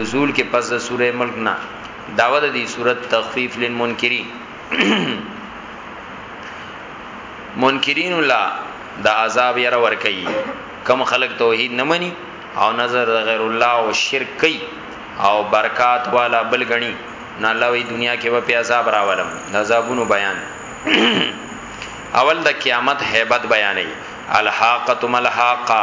نزول کې پس د سوره ملک نه داوه د دې صورت تخفیف للمنکرین منکرین لا د عذاب یره ور کوي کم خلق توحید نه مني او نظر غیر الله او شرک کوي او برکات والا بل غني نه الله وی دنیا کې به په عذاب راولم د عذابونو بیان اول د قیامت hebat بیانې الحاقه ملحقه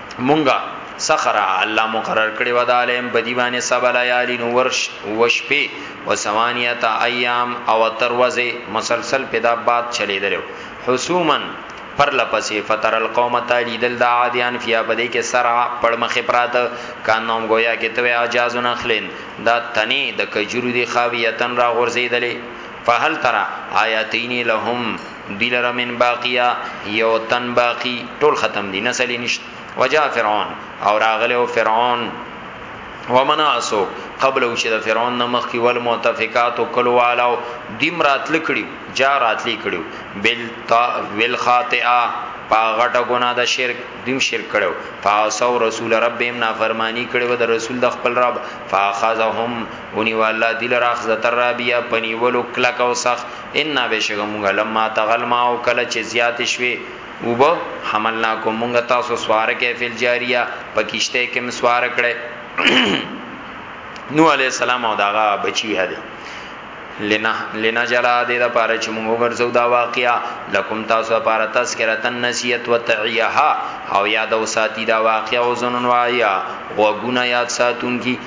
مونږه سخرا الله مقرر کړی و دالم په دی باندې سب لیالی نو ورش وشپی و سمانیت ایام او تر وزه مسلسل پیدا باد چلی درو حسومن پر لپسې فتر القوم تعالی دل د عادیان فیا بده کې سرع پړمخه پرات کانوم گویا کې توی اجازو نخلین دا تنی د کجرو دی خاویتن را غورځیدلې فهل ترا آیاتین لهم دی لره من باقیه یو تن باقی ټول ختم دی نسل یې نشته وجاء فرعون او راغله او فرعون ومن اسو قبل او چې د فرعون نه مخ کې ول متفقات کلو والو دیم راتل کړیو جا راتلی کړیو بل تا ول خاطئه پاغټه ګنا د شرک دیم شرک کړو فاسو رسول ربهم نافرمانی کړو د رسول د خپل رب فاخذهم ونی والله دل راخ زتر رابیا پنی ولو کلک او سخ ان بشګ مونږه لما تغل ما او کله چې زیات شوي وب حملنا کو مونږه تاسو سوار کې فل جاریه پکشته کې مسوار کړي نو علی السلام او داغه بچی هدي لنا لنا جلا دې دا پاره چې موږ ورزو دا واقعیا لکم تاسو لپاره تذکرہ تن نسیت وتعیها او یاد او ساتي دا واقعیا او زنن وایا وګونه یاد ساتونکي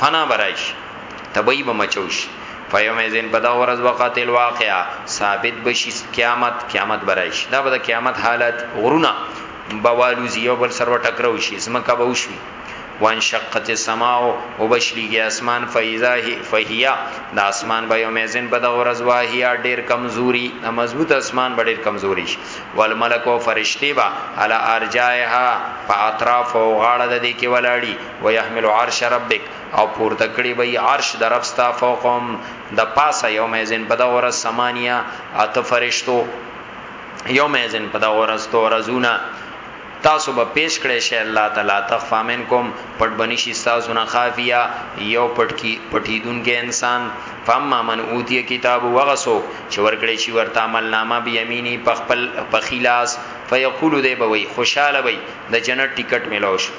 فنا برایش تبعی به مچوش فیوم ازین په دا ورځ وخت الواقع ثابت بشي قیامت قیامت برایش دا به د قیامت حالت غرونه بوالوزی یو بل سره ټکرو شي زمکه به وشي وان شقت السماء وبشلیږي اسمان فیزا فهیا د اسمان به یوم ازن په د ورځ واهیا ډیر کمزوري د مضبوط اسمان به ډیر کمزوري شي والملک او فرشتي به علی ارجائها په اطراف او غاړه د دې کې ولاړی ويحمل عرش ربک او پورته کړي وي عرش د رب ستا فوقهم د پاسه یوم ازن په دغه ورځ سمانیا ات فرشتو یوم ازن په دغه ورځ تو رزونا تاسو به پیش کړئ شی الله تعالی تخفا منکم پټ بنی شي تاسو نه خافیا یو پټ کی پټیدون کې انسان فاما من اوتی کتاب وغسو چې ورکړې شي ورته عمل نامه به یمینی په خپل په خلاص فیقول دی به وی خوشاله وی د جنت ټیکټ ملو شو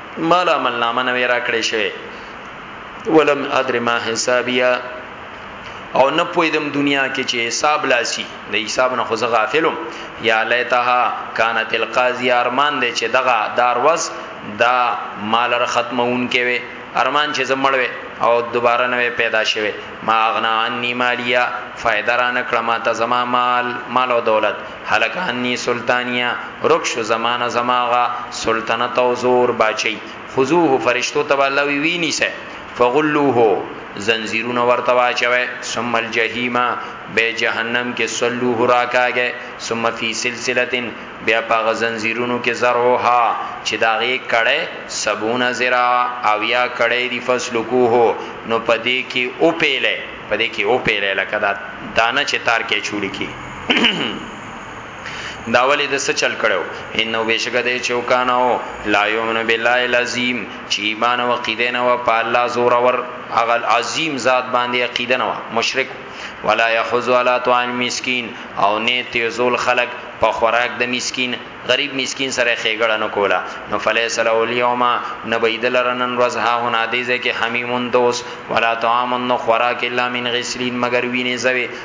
مال عمل نامه نه راکړې شوی ولم ادر ما حسابیا او نه پویدم دنیا کې چې حساب لاسی د حساب نه خو زه غافلم یا لیتها کانت القاضی ارمان دې چې دغه داروز دا مال را ختمون کې وي ارمان چې زمړوي او دوباره نه پیدا شوي ما اغنا انی مالیا فائدہ را نکړه ما ته زما مال مال او دولت هلک عني سلطانیه ورک شو زما نه زما هغه سلطنت او زور باچي خذوه فرشتو ته به الله وی وی نیسه فغلوه زنجیرونه ورته واچوي ثم الجحیم به جهنم کې صلوه راکاږي ثم فی سلسله بیا پاغه زنجیرونو کې زرعها چې داغه کړه سبون زرا او یا کړه دی فسلکوه نو پدې کې او پیله پدې کې او پیله لکه دا دانه چې تار کې چولی کې دا ولی د څه چل کړو انه بشک د چوکانو لا یومن بالله العظیم چې ایمان او عقیده نه و په الله زور ور اغل عظیم ذات باندې عقیده نه و مشرک ولا یحز ولا طعام مسکین او نه تیزول خلق په خوراک د مسکین غریب مسکین سره خېګړه نه کولا نو فلیس له الیوم نبید لرنن رزها هنا دیزه کې حمیمون دوس ولا طعام نو خوراک الا من غسلین مگر وینې زوی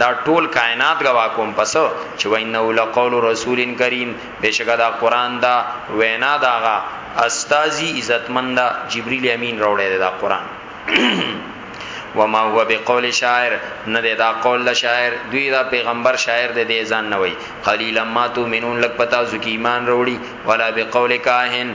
دا ټول کائنات غوا کوم پس چې وینه لقول رسول کریم بشکا دا قران دا وینا داغه استاذی عزتمند جبرئیل امین راوړی دا قران وما هو بقول شاعر نه دا قول د شاعر دوی دا پیغمبر شاعر د دې ځان نه وای قلیل ما تو منون لک پتا زکی ایمان وروړي ولا بقول کاهن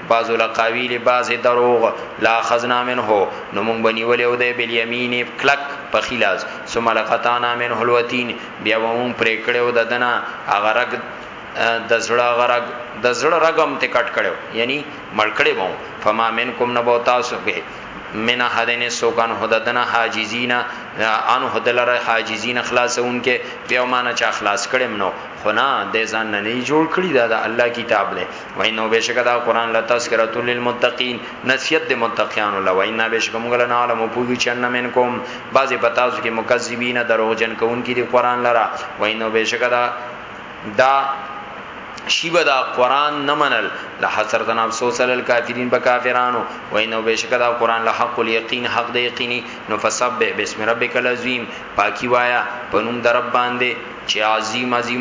بعض الاقاویل بعض دروغ لا خزنا منه نو مونږ بنیول او د بل یمین کلک په خلاص ثم لقطانا منه الوتین بیا مونږ پرې کړو د دنا هغه رګ د زړه غرق د زړه رګم ته کټ کړو یعنی ملکړې مو فما منکم نبو تاسو به من حدن سوکان هددنا حاجزینا ان هدلر حاجزین خلاصون کې بیا معنی چا خلاص کړم نو خنا د ځان نه نه جوړ کړی دا د الله کتاب دی وینو بشک دا قران لا تذکرۃ للمتقین نصیحت د متقینانو لا وینا بشک موږ له عالم پوجو چن منکم بعضی پتاوس کې مکذبین دروغجن کون کې دی قران لرا وینو بشک دا دا شیبه دا قران نه منل له حسرت نه افسوس علی الکافرین په کافرانو وینو بشک دا قران له حق الیقین حق د یقینی نو فسبح بسم ربک العظیم پاکی وایا پنوم در رب باندې چې عظیم عظیم